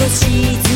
として